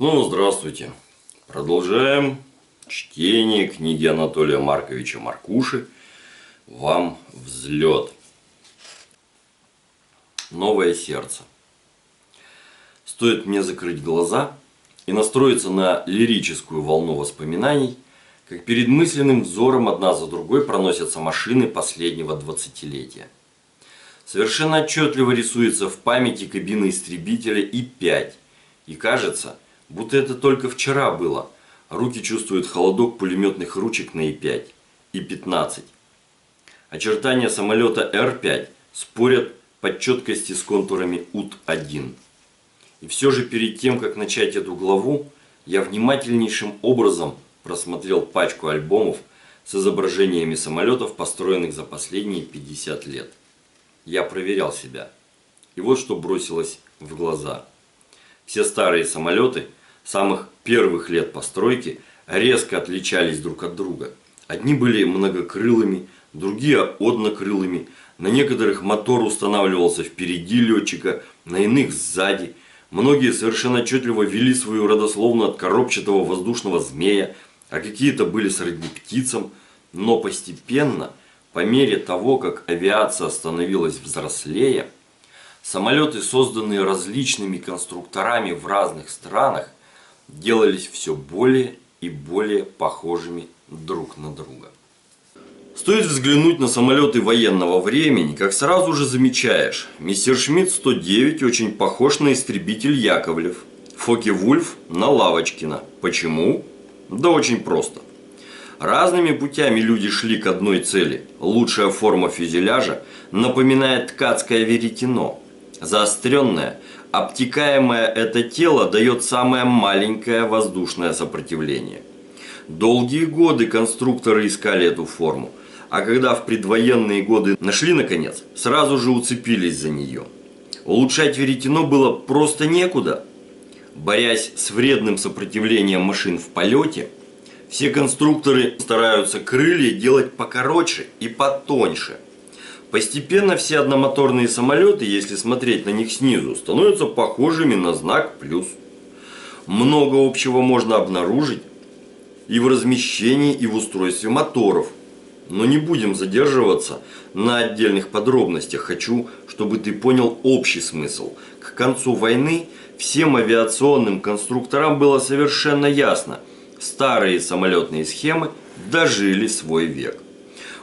Снова здравствуйте. Продолжаем чтение книги Анатолия Марковича Маркуши «Вам взлет». Новое сердце. Стоит мне закрыть глаза и настроиться на лирическую волну воспоминаний, как перед мысленным взором одна за другой проносятся машины последнего двадцатилетия. Совершенно отчетливо рисуется в памяти кабина истребителя И-5. И кажется, будто это только вчера было. Руки чувствуют холодок пулеметных ручек на И-5. И-15. Очертания самолета Р-5 спорят под четкости с контурами УТ-1. И все же перед тем, как начать эту главу, я внимательнейшим образом просмотрел пачку альбомов с изображениями самолетов, построенных за последние 50 лет. Я проверял себя. И вот что бросилось в глаза. Все старые самолеты самых первых лет постройки резко отличались друг от друга. Одни были многокрылыми, другие однокрылыми. На некоторых мотор устанавливался впереди летчика, на иных сзади. Многие совершенно отчетливо вели свою родословную от коробчатого воздушного змея, а какие-то были сродни птицам, но постепенно, по мере того, как авиация становилась взрослее, самолеты, созданные различными конструкторами в разных странах, делались все более и более похожими друг на друга. Стоит взглянуть на самолеты военного времени, как сразу же замечаешь, мистер Шмидт 109 очень похож на истребитель Яковлев, Фоки Вульф на Лавочкина. Почему? Да очень просто. Разными путями люди шли к одной цели. Лучшая форма фюзеляжа напоминает ткацкое веретено. Заостренное, обтекаемое это тело дает самое маленькое воздушное сопротивление. Долгие годы конструкторы искали эту форму, а когда в предвоенные годы нашли наконец, сразу же уцепились за нее. Улучшать веретено было просто некуда – борясь с вредным сопротивлением машин в полете, все конструкторы стараются крылья делать покороче и потоньше. Постепенно все одномоторные самолеты, если смотреть на них снизу, становятся похожими на знак плюс. Много общего можно обнаружить и в размещении, и в устройстве моторов. Но не будем задерживаться на отдельных подробностях. Хочу, чтобы ты понял общий смысл. К концу войны – Всем авиационным конструкторам было совершенно ясно, старые самолетные схемы дожили свой век.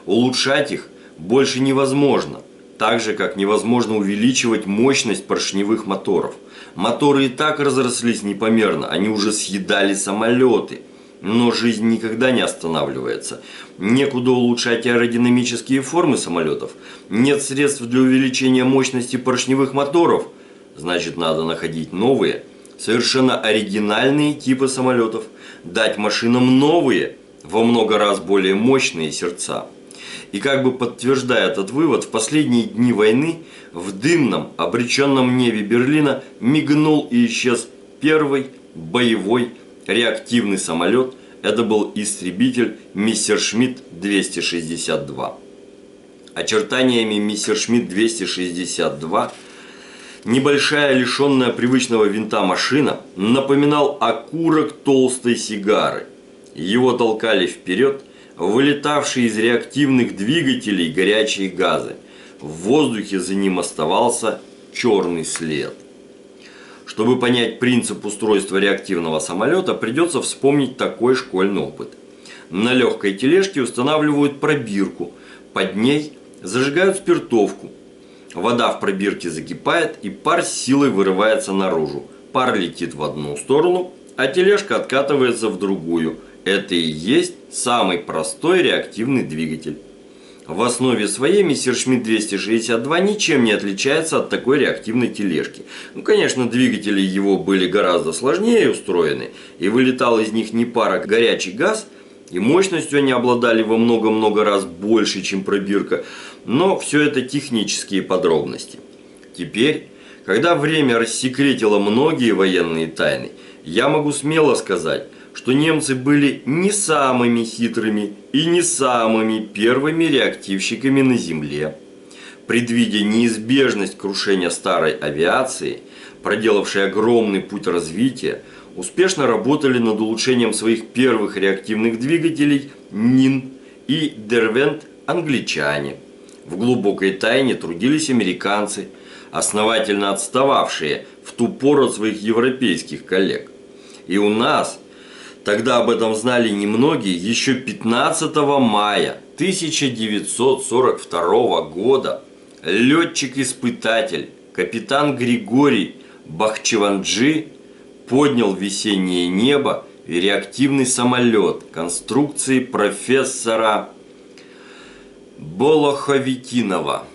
Улучшать их больше невозможно, так же как невозможно увеличивать мощность поршневых моторов. Моторы и так разрослись непомерно, они уже съедали самолеты. Но жизнь никогда не останавливается. Некуда улучшать аэродинамические формы самолетов. Нет средств для увеличения мощности поршневых моторов – Значит, надо находить новые, совершенно оригинальные типы самолетов, дать машинам новые, во много раз более мощные сердца. И как бы подтверждая этот вывод, в последние дни войны в дымном, обреченном небе Берлина мигнул и исчез первый боевой реактивный самолет. Это был истребитель Мессершмитт 262. Очертаниями Мессершмитт 262 Небольшая, лишенная привычного винта машина напоминал окурок толстой сигары. Его толкали вперед, вылетавшие из реактивных двигателей горячие газы. В воздухе за ним оставался черный след. Чтобы понять принцип устройства реактивного самолета, придется вспомнить такой школьный опыт. На легкой тележке устанавливают пробирку, под ней зажигают спиртовку, Вода в пробирке закипает, и пар силой вырывается наружу. Пар летит в одну сторону, а тележка откатывается в другую. Это и есть самый простой реактивный двигатель. В основе своей Мессершмитт 262 ничем не отличается от такой реактивной тележки. Ну, конечно, двигатели его были гораздо сложнее устроены, и вылетал из них не пар, а горячий газ – и мощностью они обладали во много-много раз больше, чем пробирка, но все это технические подробности. Теперь, когда время рассекретило многие военные тайны, я могу смело сказать, что немцы были не самыми хитрыми и не самыми первыми реактивщиками на Земле. Предвидя неизбежность крушения старой авиации, проделавшие огромный путь развития, успешно работали над улучшением своих первых реактивных двигателей НИН и Дервент англичане. В глубокой тайне трудились американцы, основательно отстававшие в ту пору от своих европейских коллег. И у нас, тогда об этом знали немногие, еще 15 мая 1942 года летчик-испытатель капитан Григорий Бахчеванджи поднял в весеннее небо реактивный самолет конструкции профессора Болоховитинова.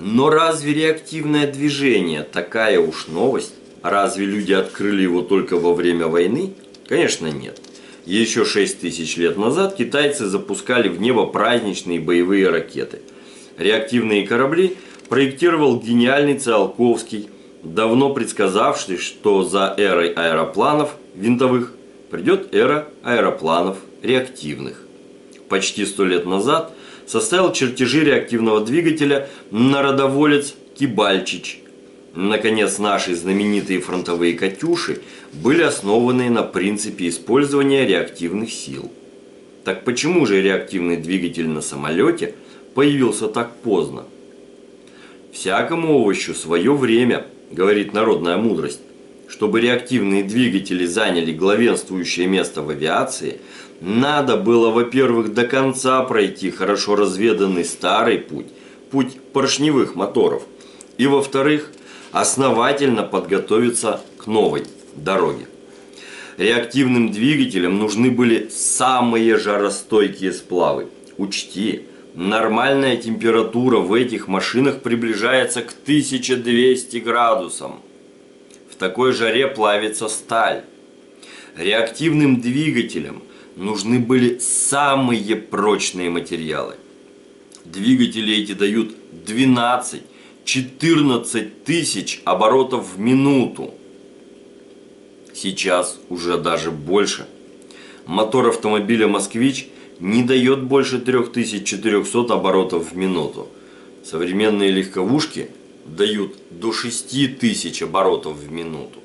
Но разве реактивное движение такая уж новость? Разве люди открыли его только во время войны? Конечно нет. Еще 6 тысяч лет назад китайцы запускали в небо праздничные боевые ракеты. Реактивные корабли проектировал гениальный Циолковский, давно предсказавший, что за эрой аэропланов винтовых придет эра аэропланов реактивных. Почти сто лет назад составил чертежи реактивного двигателя народоволец Кибальчич. Наконец, наши знаменитые фронтовые «Катюши» были основаны на принципе использования реактивных сил. Так почему же реактивный двигатель на самолете появился так поздно? Всякому овощу свое время, говорит народная мудрость. Чтобы реактивные двигатели заняли главенствующее место в авиации, надо было, во-первых, до конца пройти хорошо разведанный старый путь, путь поршневых моторов, и, во-вторых, основательно подготовиться к новой дороге. Реактивным двигателям нужны были самые жаростойкие сплавы. Учти, Нормальная температура в этих машинах приближается к 1200 градусам. В такой жаре плавится сталь. Реактивным двигателям нужны были самые прочные материалы. Двигатели эти дают 12-14 тысяч оборотов в минуту. Сейчас уже даже больше. Мотор автомобиля «Москвич» не дает больше 3400 оборотов в минуту. Современные легковушки дают до 6000 оборотов в минуту.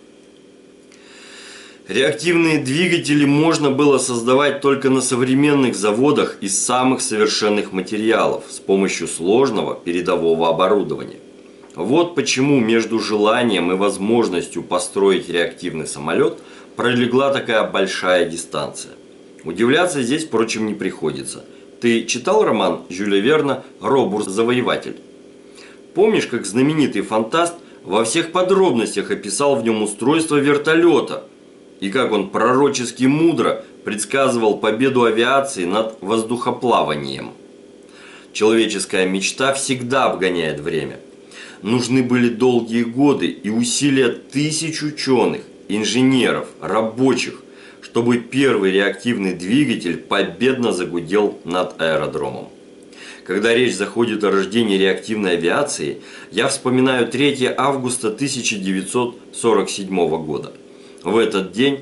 Реактивные двигатели можно было создавать только на современных заводах из самых совершенных материалов с помощью сложного передового оборудования. Вот почему между желанием и возможностью построить реактивный самолет пролегла такая большая дистанция. Удивляться здесь, впрочем, не приходится. Ты читал роман Жюля Верна «Робур-завоеватель»? Помнишь, как знаменитый фантаст во всех подробностях описал в нем устройство вертолета и как он пророчески мудро предсказывал победу авиации над воздухоплаванием? Человеческая мечта всегда обгоняет время. Нужны были долгие годы и усилия тысяч ученых, инженеров, рабочих – чтобы первый реактивный двигатель победно загудел над аэродромом. Когда речь заходит о рождении реактивной авиации, я вспоминаю 3 августа 1947 года. В этот день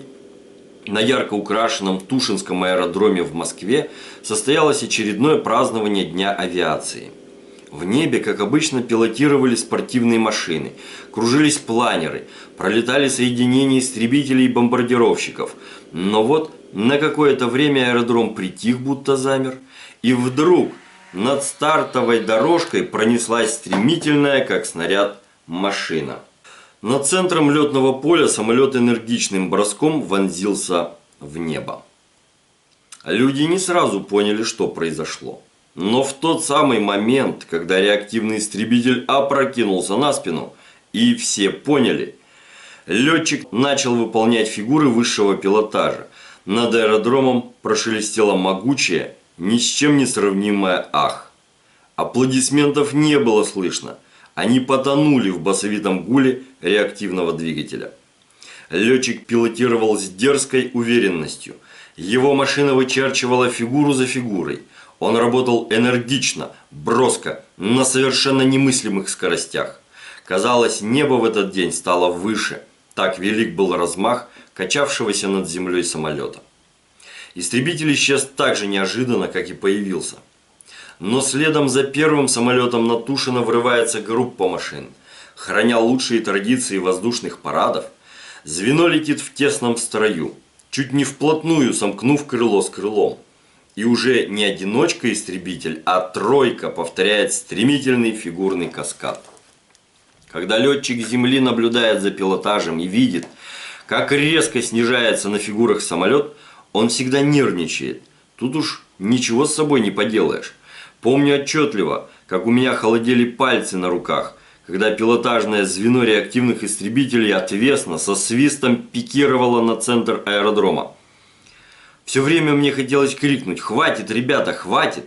на ярко украшенном Тушинском аэродроме в Москве состоялось очередное празднование Дня авиации – в небе, как обычно, пилотировали спортивные машины, кружились планеры, пролетали соединения истребителей и бомбардировщиков. Но вот на какое-то время аэродром притих, будто замер, и вдруг над стартовой дорожкой пронеслась стремительная, как снаряд, машина. Над центром летного поля самолет энергичным броском вонзился в небо. Люди не сразу поняли, что произошло. Но в тот самый момент, когда реактивный истребитель опрокинулся на спину, и все поняли, летчик начал выполнять фигуры высшего пилотажа. Над аэродромом прошелестело могучее, ни с чем не сравнимое «ах». Аплодисментов не было слышно. Они потонули в басовитом гуле реактивного двигателя. Летчик пилотировал с дерзкой уверенностью. Его машина вычерчивала фигуру за фигурой – он работал энергично, броско, на совершенно немыслимых скоростях. Казалось, небо в этот день стало выше. Так велик был размах качавшегося над землей самолета. Истребитель исчез так же неожиданно, как и появился. Но следом за первым самолетом на Тушино врывается группа машин. храня лучшие традиции воздушных парадов, звено летит в тесном строю, чуть не вплотную сомкнув крыло с крылом. И уже не одиночка-истребитель, а тройка повторяет стремительный фигурный каскад. Когда летчик Земли наблюдает за пилотажем и видит, как резко снижается на фигурах самолет, он всегда нервничает. Тут уж ничего с собой не поделаешь. Помню отчетливо, как у меня холодели пальцы на руках, когда пилотажное звено реактивных истребителей отвесно со свистом пикировало на центр аэродрома. Все время мне хотелось крикнуть «Хватит, ребята, хватит!».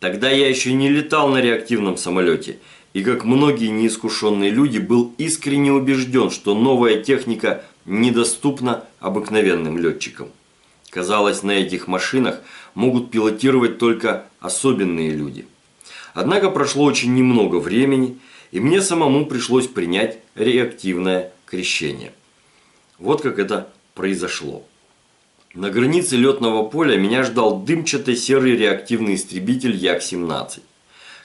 Тогда я еще не летал на реактивном самолете и, как многие неискушенные люди, был искренне убежден, что новая техника недоступна обыкновенным летчикам. Казалось, на этих машинах могут пилотировать только особенные люди. Однако прошло очень немного времени, и мне самому пришлось принять реактивное крещение. Вот как это произошло. На границе летного поля меня ждал дымчатый серый реактивный истребитель Як-17.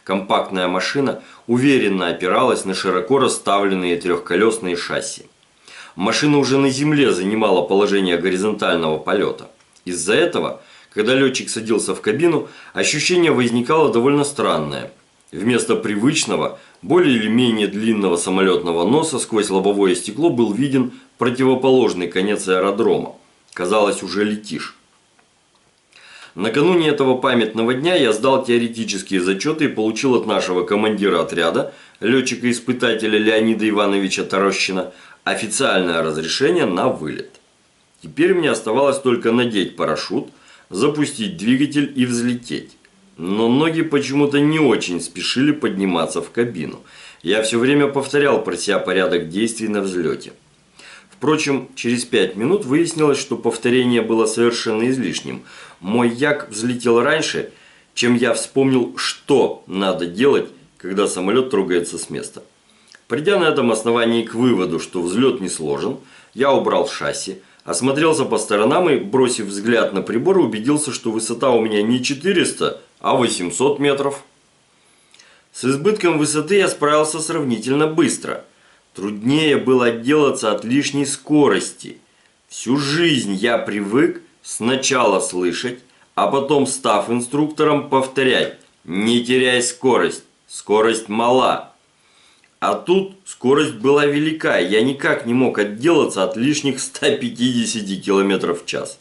Компактная машина уверенно опиралась на широко расставленные трехколесные шасси. Машина уже на земле занимала положение горизонтального полета. Из-за этого, когда летчик садился в кабину, ощущение возникало довольно странное. Вместо привычного, более или менее длинного самолетного носа сквозь лобовое стекло был виден противоположный конец аэродрома. Казалось, уже летишь. Накануне этого памятного дня я сдал теоретические зачеты и получил от нашего командира отряда, летчика-испытателя Леонида Ивановича Тарощина, официальное разрешение на вылет. Теперь мне оставалось только надеть парашют, запустить двигатель и взлететь. Но ноги почему-то не очень спешили подниматься в кабину. Я все время повторял про себя порядок действий на взлете. Впрочем, через пять минут выяснилось, что повторение было совершенно излишним. Мой як взлетел раньше, чем я вспомнил, что надо делать, когда самолет трогается с места. Придя на этом основании к выводу, что взлет не сложен, я убрал шасси, Осмотрелся по сторонам и, бросив взгляд на прибор, убедился, что высота у меня не 400, а 800 метров. С избытком высоты я справился сравнительно быстро. Труднее было отделаться от лишней скорости. Всю жизнь я привык сначала слышать, а потом, став инструктором, повторять «Не теряй скорость, скорость мала». А тут скорость была велика, я никак не мог отделаться от лишних 150 км в час.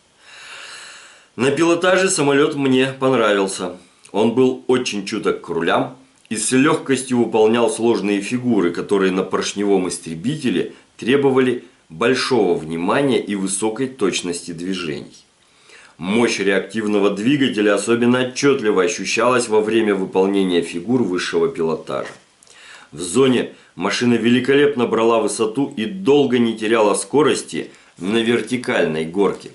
На пилотаже самолет мне понравился. Он был очень чуток к рулям и с легкостью выполнял сложные фигуры, которые на поршневом истребителе требовали большого внимания и высокой точности движений. Мощь реактивного двигателя особенно отчетливо ощущалась во время выполнения фигур высшего пилотажа. В зоне машина великолепно брала высоту и долго не теряла скорости на вертикальной горке.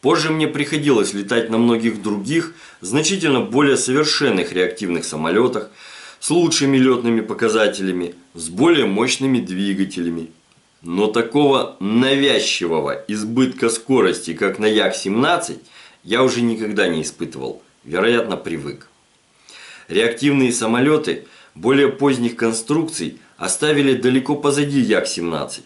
Позже мне приходилось летать на многих других, значительно более совершенных реактивных самолетах, с лучшими летными показателями, с более мощными двигателями. Но такого навязчивого избытка скорости, как на Як-17, я уже никогда не испытывал, вероятно, привык. Реактивные самолеты – более поздних конструкций оставили далеко позади Як-17.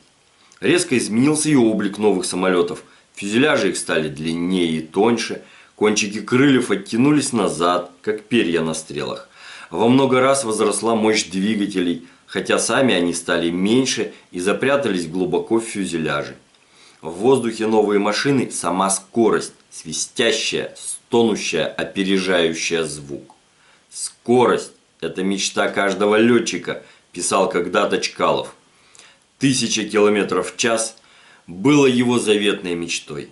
Резко изменился и облик новых самолетов. Фюзеляжи их стали длиннее и тоньше, кончики крыльев оттянулись назад, как перья на стрелах. Во много раз возросла мощь двигателей, хотя сами они стали меньше и запрятались глубоко в фюзеляже. В воздухе новые машины – сама скорость, свистящая, стонущая, опережающая звук. Скорость это мечта каждого летчика, писал когда-то Чкалов. Тысяча километров в час было его заветной мечтой.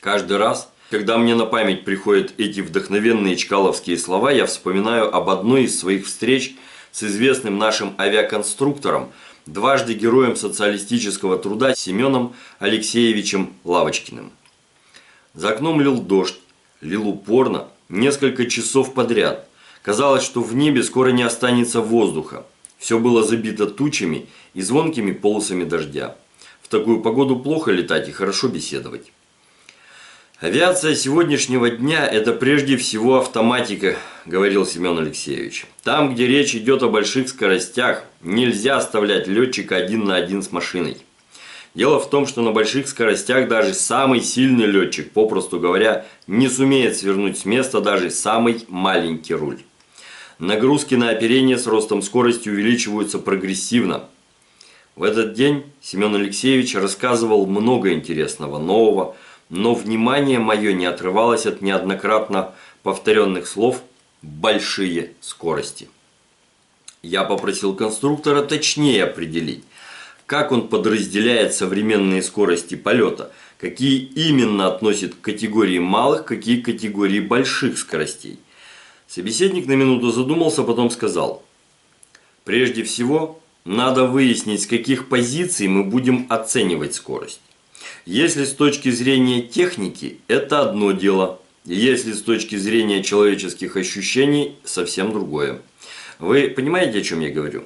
Каждый раз, когда мне на память приходят эти вдохновенные чкаловские слова, я вспоминаю об одной из своих встреч с известным нашим авиаконструктором, дважды героем социалистического труда Семеном Алексеевичем Лавочкиным. За окном лил дождь, лил упорно, несколько часов подряд – Казалось, что в небе скоро не останется воздуха. Все было забито тучами и звонкими полосами дождя. Такую погоду плохо летать и хорошо беседовать. Авиация сегодняшнего дня – это прежде всего автоматика, говорил Семен Алексеевич. Там, где речь идет о больших скоростях, нельзя оставлять летчика один на один с машиной. Дело в том, что на больших скоростях даже самый сильный летчик, попросту говоря, не сумеет свернуть с места даже самый маленький руль. Нагрузки на оперение с ростом скорости увеличиваются прогрессивно. В этот день Семен Алексеевич рассказывал много интересного, нового, но внимание мое не отрывалось от неоднократно повторенных слов «большие скорости». Я попросил конструктора точнее определить, как он подразделяет современные скорости полета, какие именно относит к категории малых, какие к категории больших скоростей. Собеседник на минуту задумался, потом сказал, «Прежде всего, надо выяснить, с каких позиций мы будем оценивать скорость. Если с точки зрения техники, это одно дело. Если с точки зрения человеческих ощущений, совсем другое. Вы понимаете, о чем я говорю?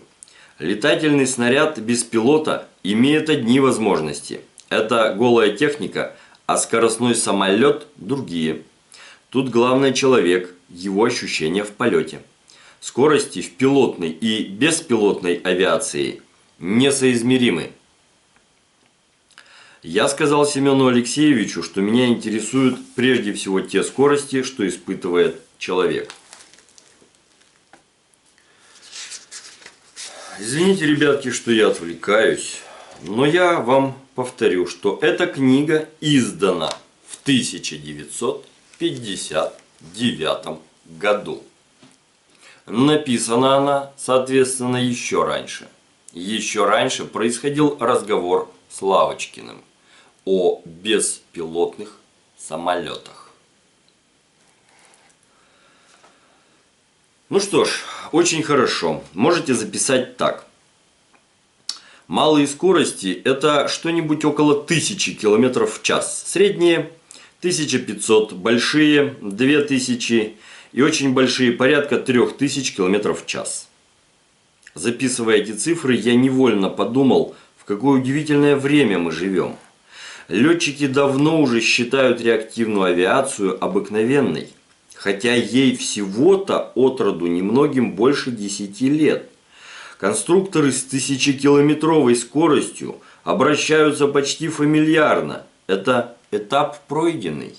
Летательный снаряд без пилота имеет одни возможности. Это голая техника, а скоростной самолет – другие. Тут главное человек, его ощущения в полете. Скорости в пилотной и беспилотной авиации несоизмеримы. Я сказал Семену Алексеевичу, что меня интересуют прежде всего те скорости, что испытывает человек. Извините, ребятки, что я отвлекаюсь, но я вам повторю, что эта книга издана в 1959 году. Написана она, соответственно, еще раньше. Еще раньше происходил разговор с Лавочкиным о беспилотных самолетах. Ну что ж, очень хорошо. Можете записать так. Малые скорости – это что-нибудь около 1000 км в час. Средние – 1500, большие – 2000 и очень большие – порядка 3000 км в час. Записывая эти цифры, я невольно подумал, в какое удивительное время мы живем – Летчики давно уже считают реактивную авиацию обыкновенной, хотя ей всего-то от роду немногим больше 10 лет. Конструкторы с тысячекилометровой скоростью обращаются почти фамильярно. Это этап пройденный.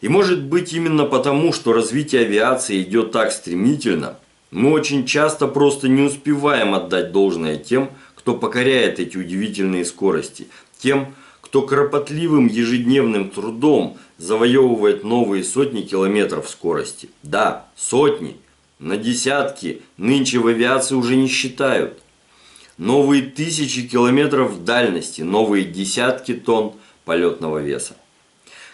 И может быть именно потому, что развитие авиации идет так стремительно, мы очень часто просто не успеваем отдать должное тем, кто покоряет эти удивительные скорости, тем, кто кропотливым ежедневным трудом завоевывает новые сотни километров скорости. Да, сотни, на десятки нынче в авиации уже не считают. Новые тысячи километров дальности, новые десятки тонн полетного веса.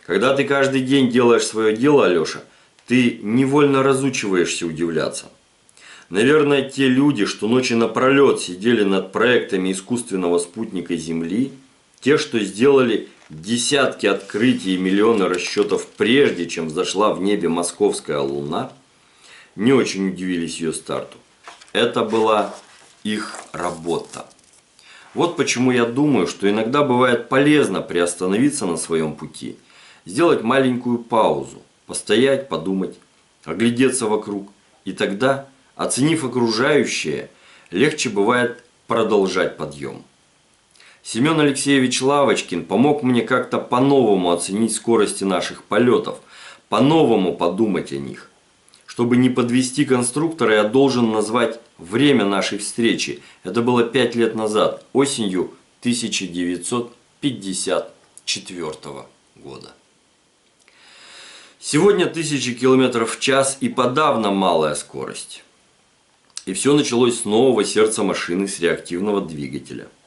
Когда ты каждый день делаешь свое дело, Алеша, ты невольно разучиваешься удивляться. Наверное, те люди, что ночи напролет сидели над проектами искусственного спутника Земли – те, что сделали десятки открытий и миллионы расчетов прежде, чем взошла в небе московская луна, не очень удивились ее старту. Это была их работа. Вот почему я думаю, что иногда бывает полезно приостановиться на своем пути, сделать маленькую паузу, постоять, подумать, оглядеться вокруг. И тогда, оценив окружающее, легче бывает продолжать подъем. Семен Алексеевич Лавочкин помог мне как-то по-новому оценить скорости наших полетов, по-новому подумать о них. Чтобы не подвести конструктора, я должен назвать время нашей встречи. Это было пять лет назад, осенью 1954 года. Сегодня тысячи километров в час и подавно малая скорость. И все началось с нового сердца машины с реактивного двигателя –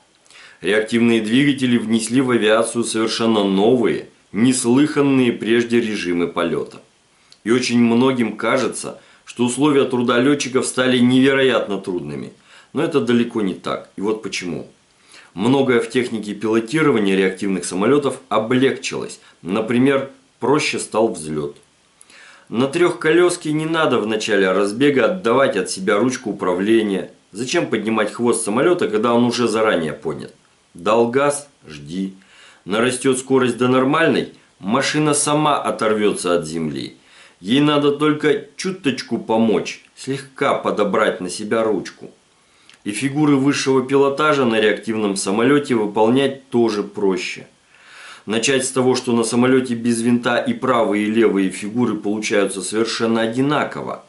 Реактивные двигатели внесли в авиацию совершенно новые, неслыханные прежде режимы полета. И очень многим кажется, что условия труда летчиков стали невероятно трудными. Но это далеко не так. И вот почему. Многое в технике пилотирования реактивных самолетов облегчилось. Например, проще стал взлет. На трехколеске не надо в начале разбега отдавать от себя ручку управления. Зачем поднимать хвост самолета, когда он уже заранее понят? Дал газ – жди. Нарастет скорость до нормальной машина сама оторвется от земли. Ей надо только чуточку помочь, слегка подобрать на себя ручку. И фигуры высшего пилотажа на реактивном самолете выполнять тоже проще. Начать с того, что на самолете без винта и правые и левые фигуры получаются совершенно одинаково.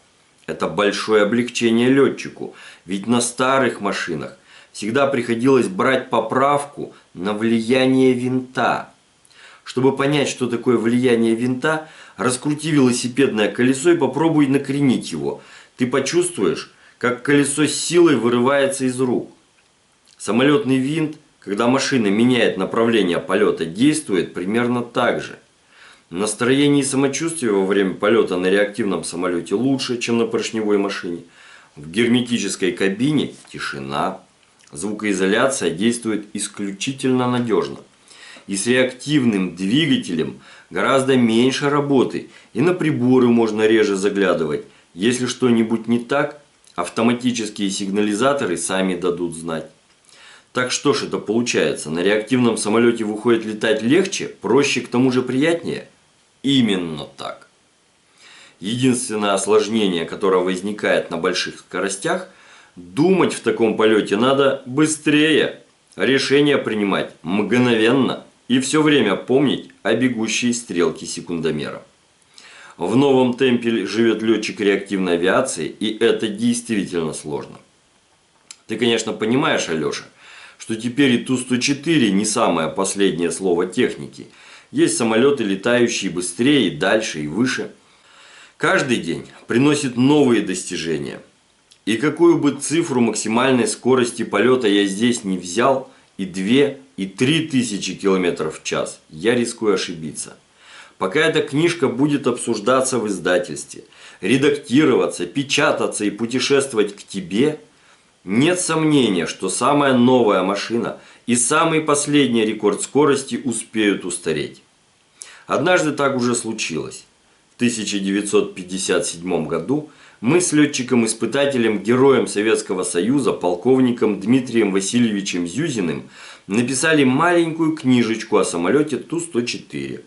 Это большое облегчение летчику, ведь на старых машинах всегда приходилось брать поправку на влияние винта. Чтобы понять, что такое влияние винта, раскрути велосипедное колесо и попробуй накренить его. Ты почувствуешь, как колесо с силой вырывается из рук. Самолетный винт, когда машина меняет направление полета, действует примерно так же. Настроение и самочувствие во время полета на реактивном самолете лучше, чем на поршневой машине. В герметической кабине тишина. Звукоизоляция действует исключительно надежно. И с реактивным двигателем гораздо меньше работы, и на приборы можно реже заглядывать. Если что-нибудь не так, автоматические сигнализаторы сами дадут знать. Так что ж это получается? На реактивном самолете выходит летать легче, проще, к тому же приятнее? Именно так. Единственное осложнение, которое возникает на больших скоростях, думать в таком полете надо быстрее, решение принимать мгновенно и все время помнить о бегущей стрелке секундомера. В новом темпе живет летчик реактивной авиации, и это действительно сложно. Ты, конечно, понимаешь, Алеша, что теперь и Ту-104 не самое последнее слово техники. Есть самолеты, летающие быстрее, дальше, и выше. Каждый день приносит новые достижения. И какую бы цифру максимальной скорости полета я здесь не взял, и 2, и 3 тысячи километров в час, я рискую ошибиться – Пока эта книжка будет обсуждаться в издательстве, редактироваться, печататься и путешествовать к тебе, нет сомнения, что самая новая машина и самый последний рекорд скорости успеют устареть. Однажды так уже случилось. В 1957 году мы с летчиком-испытателем, героем Советского Союза, полковником Дмитрием Васильевичем Зюзиным написали маленькую книжечку о самолете Ту-104.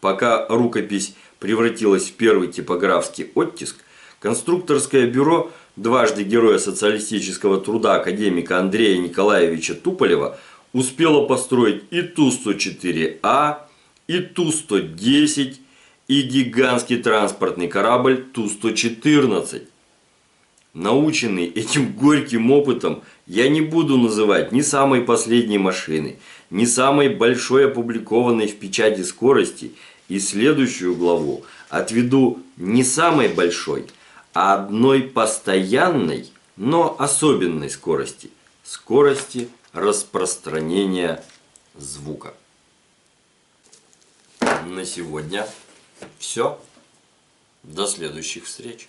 Пока рукопись превратилась в первый типографский оттиск, конструкторское бюро дважды героя социалистического труда академика Андрея Николаевича Туполева успело построить и Ту-104А, и Ту-110, и гигантский транспортный корабль Ту-114. Наученный этим горьким опытом, я не буду называть ни самой последней машины, ни самой большой опубликованной в печати скорости – и следующую главу отведу не самой большой, одной постоянной, но особенной скорости. Скорости распространения звука. На сегодня все. До следующих встреч.